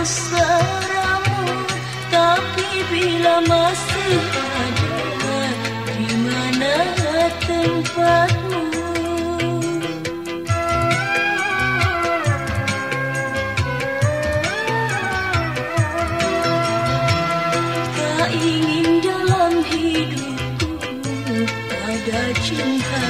mesramu Tapi bila masih ada Di mana tempatmu Tak ingin dalam hidupku Ada cinta.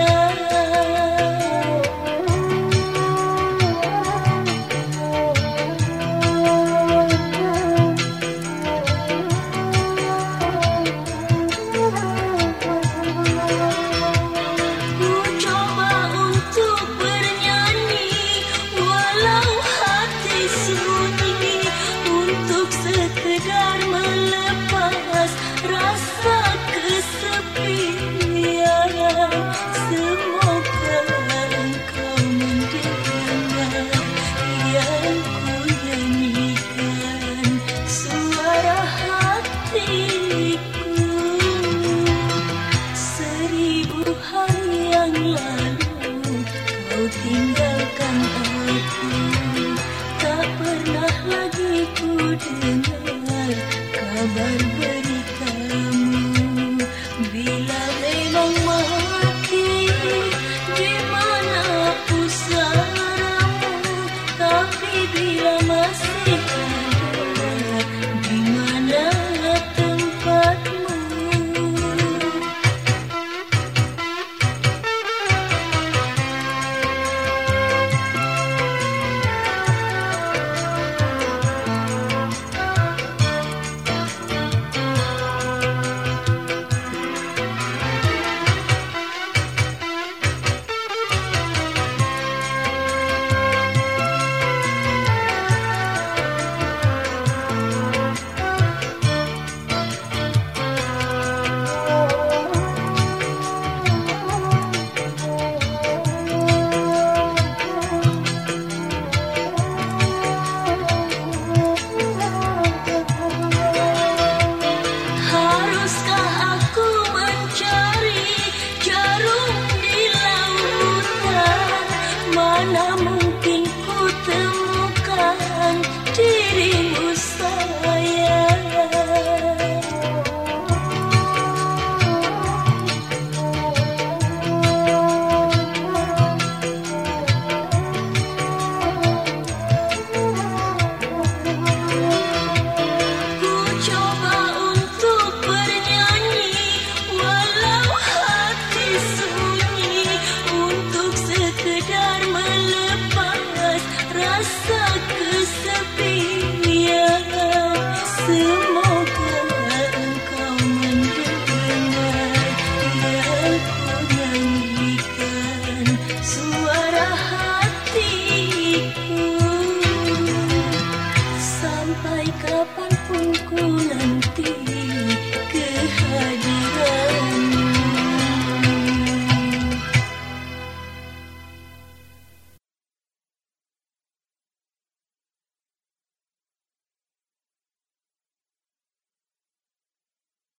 kabarmu